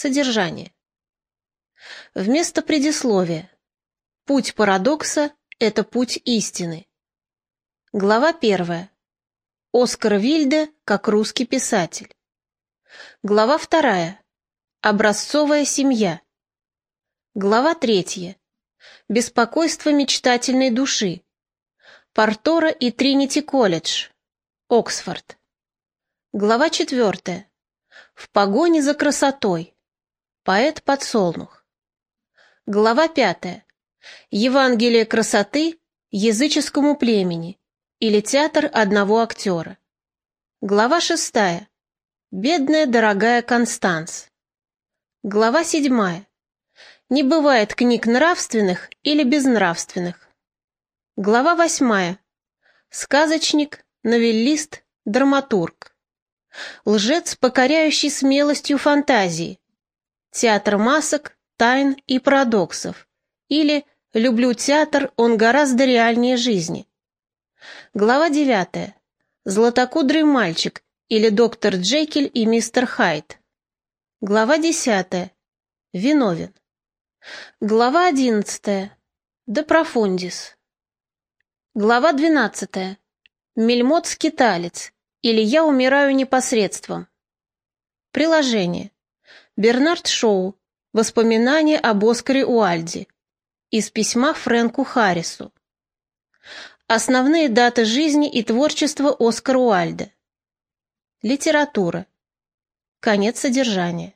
Содержание. Вместо предисловия. Путь парадокса – это путь истины. Глава первая. Оскар Вильде как русский писатель. Глава вторая. Образцовая семья. Глава третья. Беспокойство мечтательной души. Портора и Тринити колледж. Оксфорд. Глава четвертая. В погоне за красотой. Поэт-подсолнух. Глава пятая. Евангелие красоты языческому племени или театр одного актера. Глава шестая. Бедная дорогая Констанс. Глава седьмая. Не бывает книг нравственных или безнравственных. Глава восьмая. Сказочник, новеллист, драматург. Лжец, покоряющий смелостью фантазии. Театр масок, тайн и парадоксов. Или «Люблю театр, он гораздо реальнее жизни». Глава девятая. Златокудрый мальчик или доктор Джекиль и мистер Хайд. Глава десятая. Виновен. Глава одиннадцатая. De Profundis. Глава двенадцатая. Мельмот-скиталец или Я умираю непосредством. Приложение. Бернард Шоу. Воспоминания об Оскаре Уальди. Из письма Фрэнку Харрису. Основные даты жизни и творчества Оскара Уальда. Литература. Конец содержания.